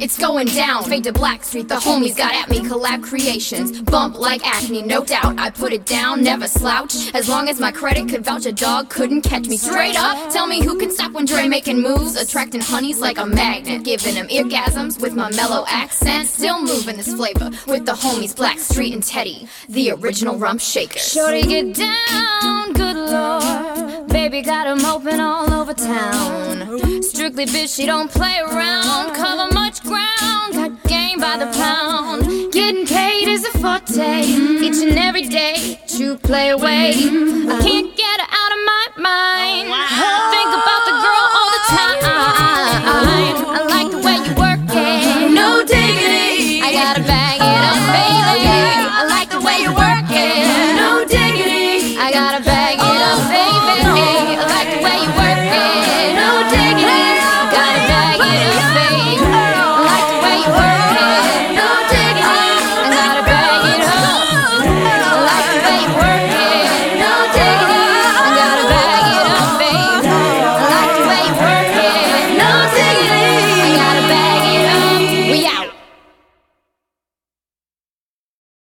It's going down, fade to Blackstreet. The homies got at me, collab creations. Bump like acne, no doubt. I put it down, never slouch. As long as my credit could vouch, a dog couldn't catch me straight up. Tell me who can stop when Dre making moves, attracting honeys like a magnet. Giving them orgasms with my mellow accent. Still moving this flavor with the homies Blackstreet and Teddy, the original rump shakers. Shorty, get down, good lord. Baby got 'em open all over town. Strictly bitch, she don't play around pound. Getting paid is a forte. Each and every day, true play away. I can't get her out of my mind. I Think about the girl all the time. I like